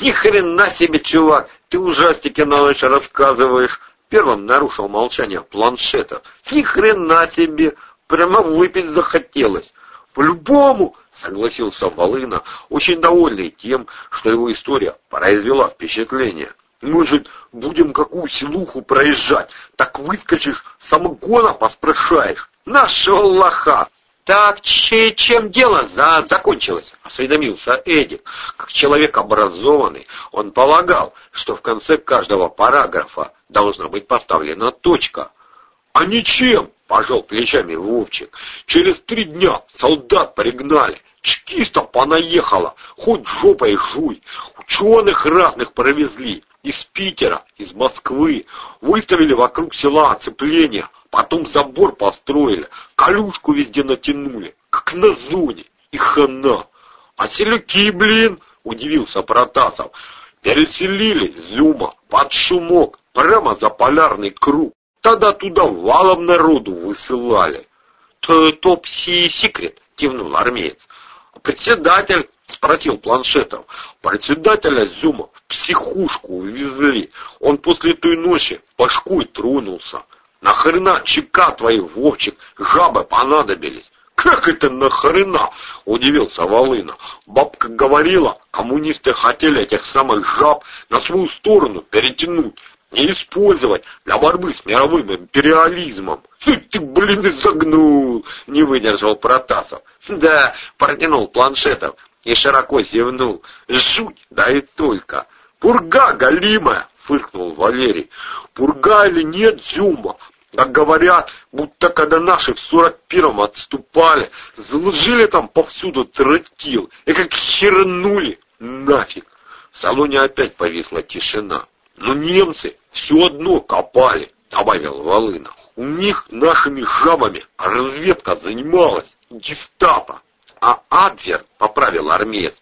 Ни хрена себе, чувак, ты ужастики на ночь рассказываешь. Первым нарушил молчание планшета. Ни хрена себе, прямо выпить захотелось. По-любому, согласился Волына, очень довольный тем, что его история произвела впечатление. Может, будем какую селуху проезжать, так выскочишь, самогона поспрашаешь. Нашел лоха. Так чем дело за закончилось? Осведомился Эдик. Как человек образованный, он полагал, что в конце каждого параграфа должна быть поставлена точка. А ничем, пожал плечами Вовчик. Через три дня солдат пригнали. Чекистов понаехало, хоть жопой жуй. Ученых разных провезли. Из Питера, из Москвы. Выставили вокруг села оцепление, потом забор построили, колюшку везде натянули, как на зоне. И хана. А селюки, блин, удивился Протасов. Переселили Зюма под шумок, прямо за полярный круг. Тогда туда валом народу высылали. «Топ-секрет», — кивнул армеец. «Председатель Спросил Планшетов. Председателя Зюма в психушку увезли. Он после той ночи башкой тронулся. Нахрена чека твои, Вовчик, жабы понадобились? Как это нахрена? Удивился Волына. Бабка говорила, коммунисты хотели этих самых жаб на свою сторону перетянуть и использовать для борьбы с мировым империализмом. Ты, блин, изогнул, не выдержал Протасов. Да, протянул Планшетов и широко зевнул. «Жуть, да и только!» «Пурга галимая!» — фыркнул Валерий. «Пурга или нет, Зюма?» Так говорят, будто когда наши в сорок первом отступали, заложили там повсюду тротил, и как хернули, нафиг. В салоне опять повисла тишина. Но немцы все одно копали, добавил Волына. У них нашими жабами разведка занималась, гестапо. А Абвер, поправил армеец.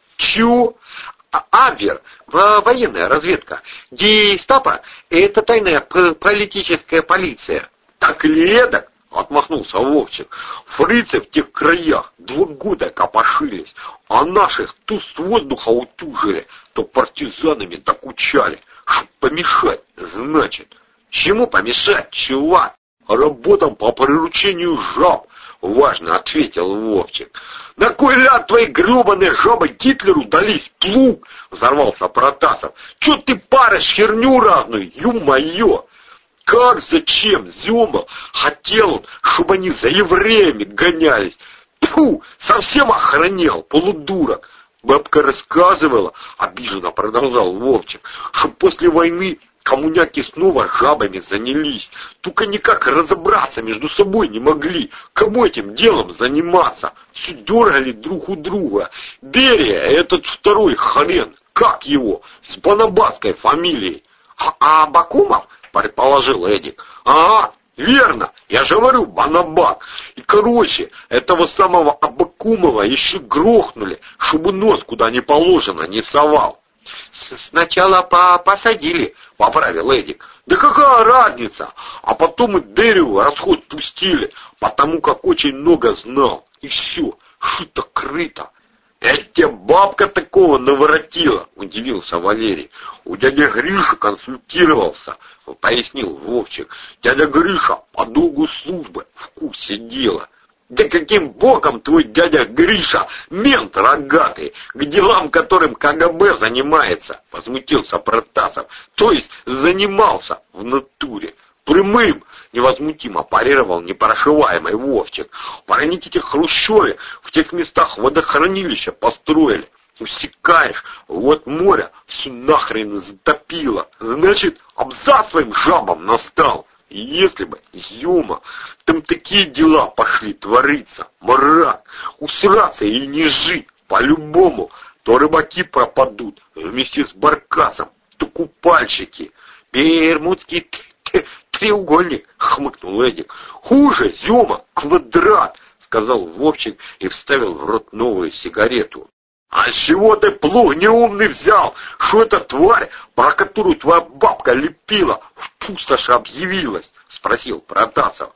А Абвер, военная разведка. Гестапо — это тайная политическая полиция. Так ли это? Отмахнулся Вовчик. Фрицы в тех краях два года копошились, а наших то с воздуха утюжили, то партизанами докучали. Чтоб помешать, значит. Чему помешать, чувак? Работам по приручению жаб, важно ответил Вовчик. На кой ляд твои гребаные жабы Гитлеру дались, плуг? Взорвался Протасов. Чё ты паришь херню разную, ё-моё? Как, зачем, Зюма? Хотел он, чтобы они за евреями гонялись. Тьфу, совсем охранял, полудурок. Бабка рассказывала, обиженно продолжал Вовчик, что после войны Коммуняки снова жабами занялись, только никак разобраться между собой не могли, кому этим делом заниматься. Все дергали друг у друга. Берия, этот второй хрен, как его, с банабасской фамилией. А, а Бакумов, предположил Эдик. А, верно, я же говорю, Банабак. И, короче, этого самого Абакумова еще грохнули, чтобы нос куда не положено не совал. Сначала по посадили, поправил Эдик. Да какая разница? А потом и Дереву расход пустили, потому как очень много знал. И все, что-то крыто. «Это бабка такого наворотила!» — удивился Валерий. «У дяди Гриша консультировался», — пояснил Вовчик. «Дядя Гриша по долгу службы в курсе дела. Да каким боком твой дядя Гриша, мент рогатый, к делам которым КГБ занимается, возмутился Протасов. То есть занимался в натуре. Прямым, невозмутимо парировал непрошиваемый Вовчик. Параните Хрущеве в тех местах водохранилища построили. Усекаешь, вот море все нахрен затопило. Значит, абзац своим жабам настал. Если бы, Зюма, там такие дела пошли твориться, мрак, усраться и не жить, по-любому, то рыбаки пропадут вместе с баркасом, то купальщики. Бермудский треугольник, хмыкнул Эдик. Хуже, Зюма, квадрат, сказал Вовчик и вставил в рот новую сигарету. «А чего ты плуг неумный взял? Что эта тварь, про которую твоя бабка лепила, в пустоши объявилась?» — спросил Протасов.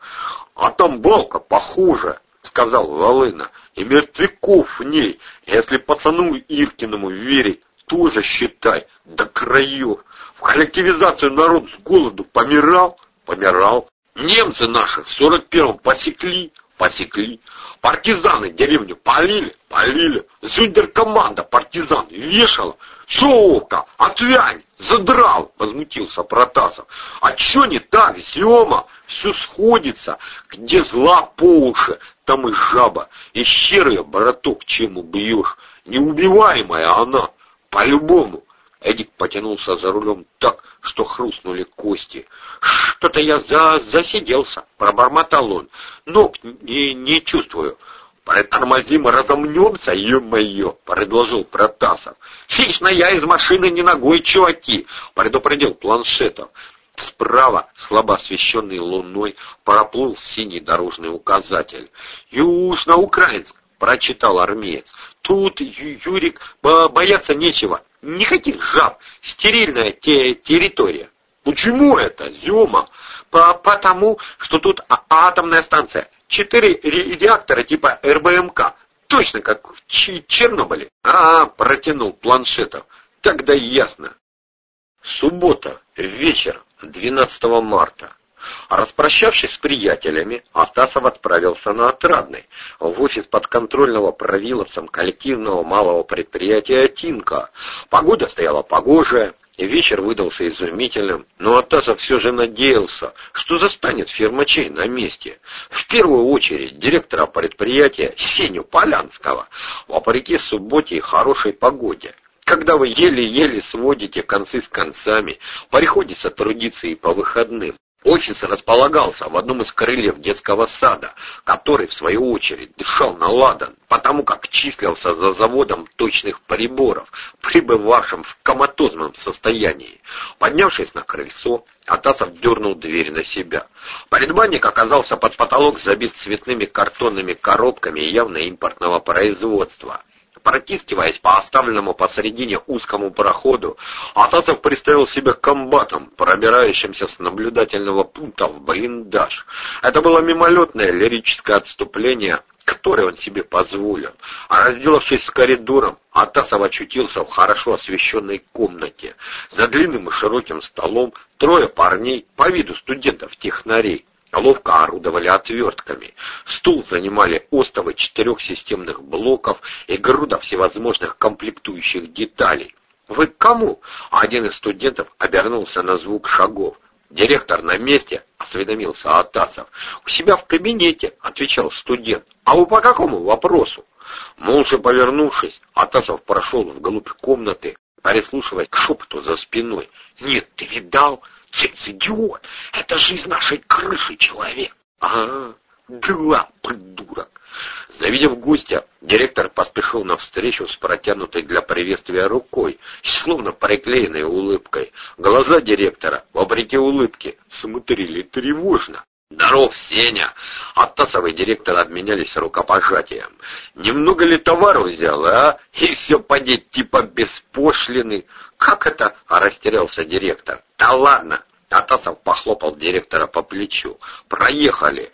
«А там балка похожа», — сказал Волына, — «и мертвяков в ней. Если пацану Иркиному верить, тоже, считай, до краев. В коллективизацию народ с голоду помирал, помирал. Немцы наших в сорок первом посекли, посекли. Партизаны деревню полили, полили. Зюндер-команда партизан вешала. Шоука, отвянь, задрал, возмутился Протасов. А чё не так, Зёма? Все сходится. Где зла по уши, там и жаба. И её, браток, чем убьешь. Неубиваемая она, по-любому. Эдик потянулся за рулем так, что хрустнули кости. «Что-то я за... засиделся», — пробормотал он. «Ног не, не чувствую». «Притормозим разомнемся, ё-моё!» — предложил Протасов. «Лично я из машины не ногой, чуваки!» — предупредил Планшетов. Справа, слабо освещенный луной, проплыл синий дорожный указатель. «Южно-Украинск!» — прочитал армеец. «Тут, Юрик, бояться нечего. Никаких жаб. Стерильная те территория. Почему это, Зюма? По потому, что тут а атомная станция. Четыре реактора типа РБМК. Точно как в Чернобыле. А, протянул планшетов. Тогда ясно. Суббота, вечер, 12 марта. Распрощавшись с приятелями, Астасов отправился на Отрадный, в офис подконтрольного правиловцам коллективного малого предприятия «Тинка». Погода стояла погожая, Вечер выдался изумительным, но Атасов все же надеялся, что застанет фермачей на месте. В первую очередь директора предприятия Сеню Полянского, вопреки субботе и хорошей погоде. Когда вы еле-еле сводите концы с концами, приходится трудиться и по выходным. Офис располагался в одном из крыльев детского сада, который, в свою очередь, дышал на ладан, потому как числился за заводом точных приборов, пребывавшим в коматозном состоянии. Поднявшись на крыльцо, Атасов дернул дверь на себя. Предбанник оказался под потолок забит цветными картонными коробками явно импортного производства. Протискиваясь по оставленному посредине узкому проходу, Атасов представил себя комбатом, пробирающимся с наблюдательного пункта в блиндаж. Это было мимолетное лирическое отступление, которое он себе позволил. А разделавшись с коридором, Атасов очутился в хорошо освещенной комнате. За длинным и широким столом трое парней, по виду студентов-технарей, ловко орудовали отвертками. Стул занимали остовы четырех системных блоков и груда всевозможных комплектующих деталей. «Вы к кому?» Один из студентов обернулся на звук шагов. «Директор на месте», — осведомился Атасов. «У себя в кабинете», — отвечал студент. «А вы по какому вопросу?» Молча повернувшись, Атасов прошел вглубь комнаты, прислушиваясь к шепоту за спиной. «Нет, ты видал? Цец, идиот! Это жизнь нашей крыши, человек! А, да, придурок! Завидев гостя, директор поспешил навстречу с протянутой для приветствия рукой, словно приклеенной улыбкой. Глаза директора, вопреки улыбке, смотрели тревожно. «Здоров, Сеня!» Оттасов и директор обменялись рукопожатием. «Немного ли товару взял, а? И все подеть типа беспошлины. Как это?» — растерялся директор. «Да ладно!» Атасов похлопал директора по плечу. «Проехали.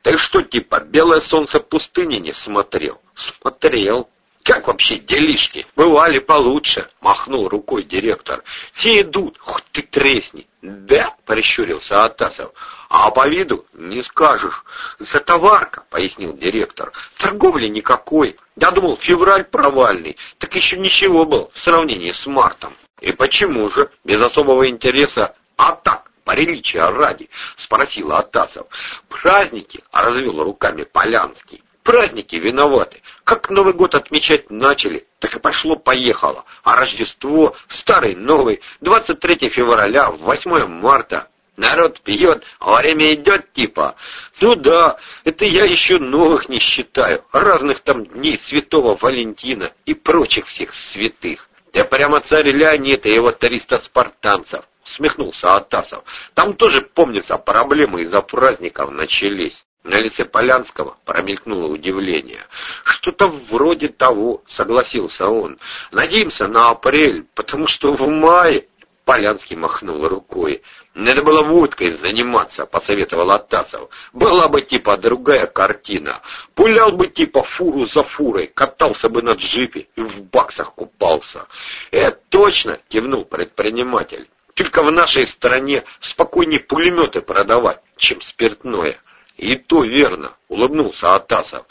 Ты что, типа, белое солнце пустыни не смотрел?» «Смотрел. Как вообще делишки? Бывали получше», — махнул рукой директор. «Все идут, хоть ты тресни». «Да?» — прищурился Атасов. «А по виду не скажешь. За товарка», — пояснил директор. «Торговли никакой. Я думал, февраль провальный. Так еще ничего был в сравнении с мартом». «И почему же?» — без особого интереса «А так, приличия ради?» — спросил Атасов. «Праздники!» — развел руками Полянский. «Праздники виноваты. Как Новый год отмечать начали, так и пошло-поехало. А Рождество, Старый Новый, 23 февраля, 8 марта. Народ пьет, а время идет типа. Ну да, это я еще новых не считаю. Разных там дней Святого Валентина и прочих всех святых. Да прямо царь Леонид и его 300 спартанцев усмехнулся Атасов. Там тоже, помнится, проблемы из-за праздников начались. На лице Полянского промелькнуло удивление. «Что-то вроде того», — согласился он. «Надеемся на апрель, потому что в мае Полянский махнул рукой. «Надо было водкой заниматься», — посоветовал Атасов. «Была бы типа другая картина. Пулял бы типа фуру за фурой, катался бы на джипе и в баксах купался». «Это точно!» — кивнул предприниматель. «Только в нашей стране спокойнее пулеметы продавать, чем спиртное». «И то верно», — улыбнулся Атасов.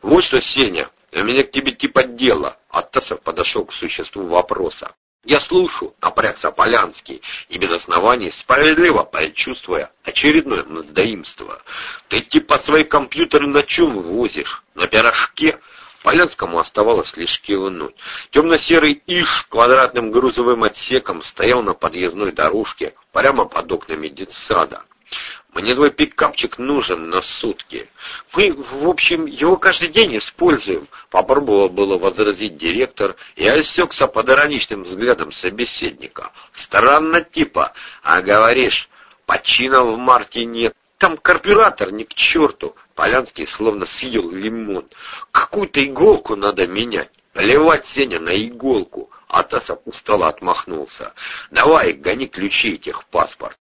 «Вот что, Сеня, у меня к тебе типа дело». Атасов подошел к существу вопроса. Я слушаю, напрягся Полянский, и без оснований, справедливо предчувствуя очередное мздоимство. Ты типа свои компьютеры на чем возишь? На пирожке? Полянскому оставалось лишь кивнуть. Темно-серый Иш квадратным грузовым отсеком стоял на подъездной дорожке прямо под окнами детсада. Мне твой пикапчик нужен на сутки. Мы, в общем, его каждый день используем. Попробовал было возразить директор и осекся под ироничным взглядом собеседника. Странно типа, а говоришь, почина в марте нет. Там карбюратор ни к черту. Полянский словно съел лимон. Какую-то иголку надо менять. Плевать, Сеня, на иголку. Атасов устало отмахнулся. Давай, гони ключи и техпаспорт.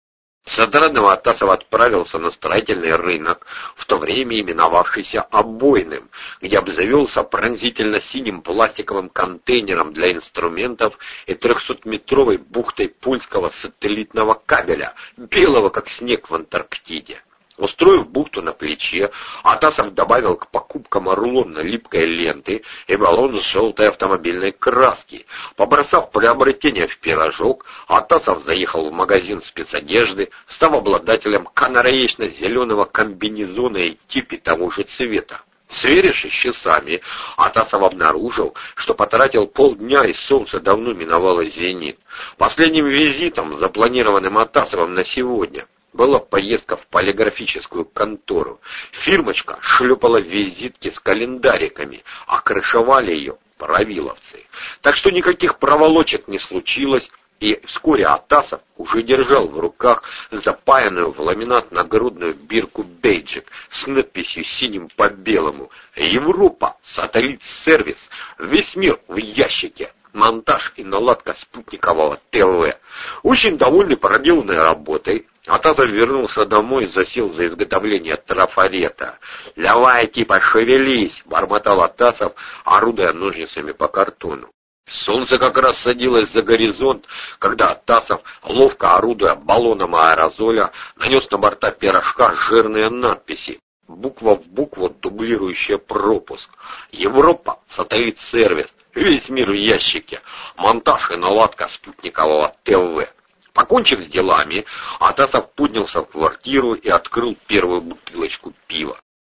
С отрадного Атасов отправился на строительный рынок, в то время именовавшийся «Обойным», где обзавелся пронзительно-синим пластиковым контейнером для инструментов и трехсотметровой бухтой польского сателлитного кабеля, белого как снег в Антарктиде. Устроив бухту на плече, Атасов добавил к покупкам рулонно-липкой ленты и баллон с желтой автомобильной краски. Побросав приобретение в пирожок, Атасов заехал в магазин спецодежды, став обладателем канареечно-зеленого комбинезона и типи того же цвета. Сверившись с часами, Атасов обнаружил, что потратил полдня, и солнце давно миновало зенит. Последним визитом, запланированным Атасовым на сегодня, была поездка в полиграфическую контору. Фирмочка шлепала визитки с календариками, а крышевали ее правиловцы. Так что никаких проволочек не случилось, и вскоре Атасов уже держал в руках запаянную в ламинат нагрудную бирку бейджик с надписью синим по белому «Европа! Сателлит-сервис! Весь мир в ящике!» монтаж и наладка спутникового ТВ. Очень довольный проделанной работой, Атазов вернулся домой и засел за изготовление трафарета. «Давай, типа, шевелись!» — бормотал Атасов, орудуя ножницами по картону. Солнце как раз садилось за горизонт, когда Атасов, ловко орудуя баллоном аэрозоля, нанес на борта пирожка жирные надписи, буква в букву дублирующая пропуск. «Европа, сателлит-сервис, весь мир в ящике, монтаж и наладка спутникового ТВ». Покончив с делами, Атасов поднялся в квартиру и открыл первую бутылочку пива.